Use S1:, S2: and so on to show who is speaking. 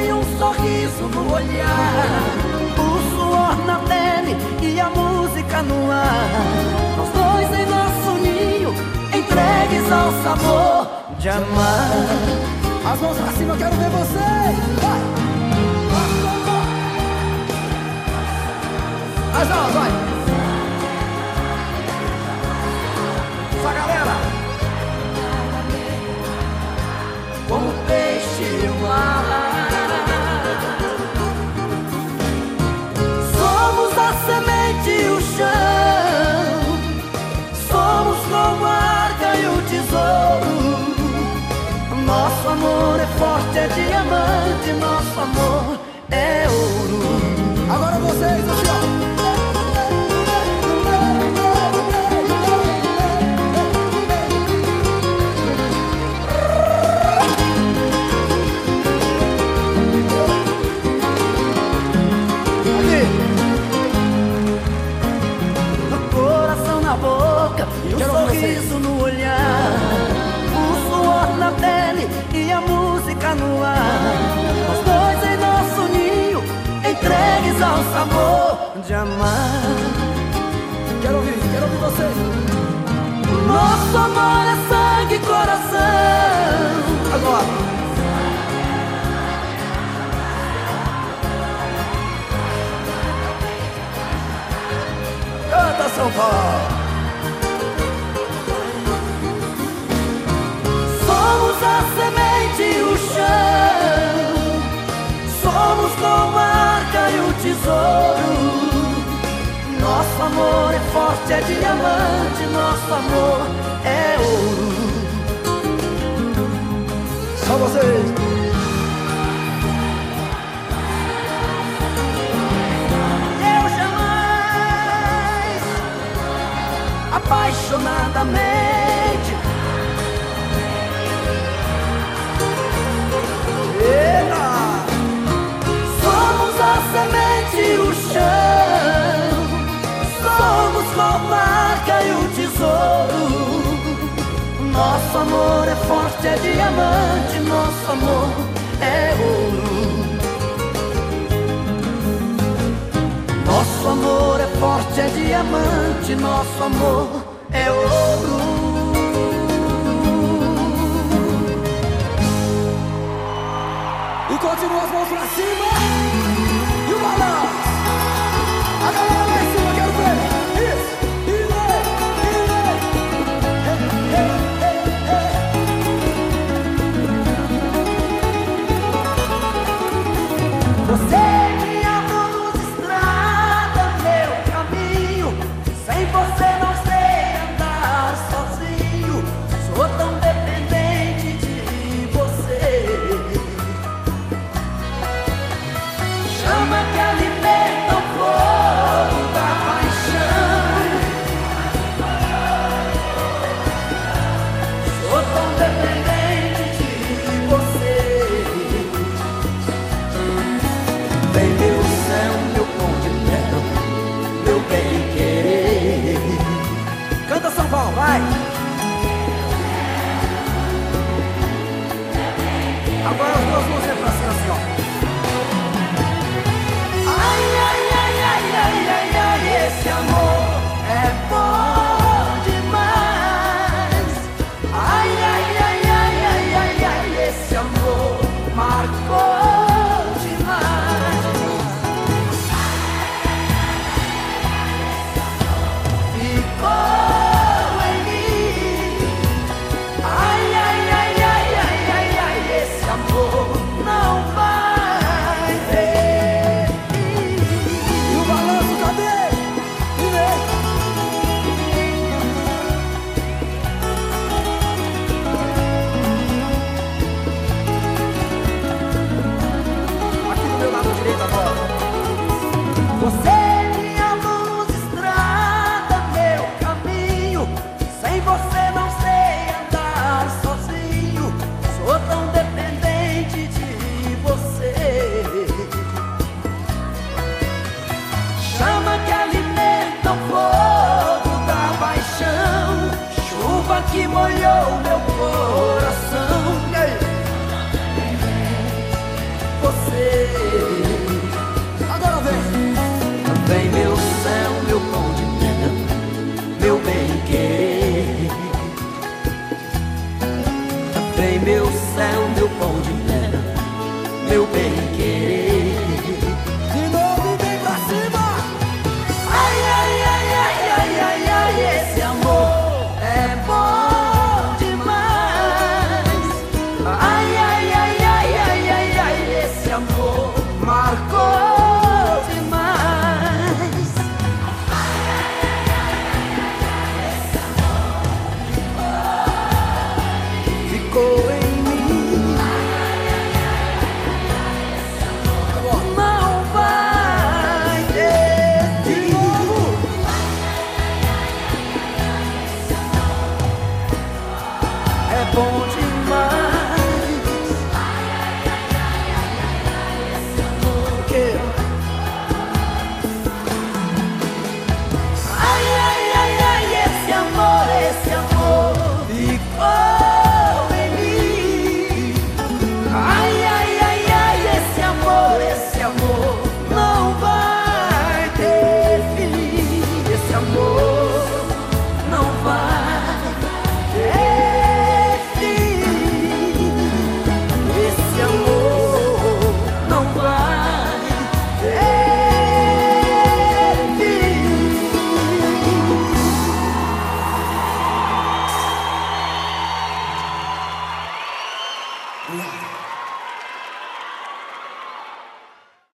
S1: foi um sorriso no olhar, o suor na pele e a música no ar. Nós dois em nosso ninho, entregues ao sabor de amar.
S2: As mãos pra cima, eu quero ver você. Vai! As mãos,
S1: amor. de amar.
S2: Quero ouvir, quero ouvir você.
S1: Nosso amor é sangue e coração.
S2: Agora. Canta São Paulo.
S1: Somos a Nosso amor é forte, é diamante, nosso amor é ouro.
S2: Só vocês.
S1: Eu jamais apaixonadamente Nosso amor é forte, é diamante, nosso amor é ouro. Nosso amor é forte, é diamante, nosso amor é ouro. Meu céu, meu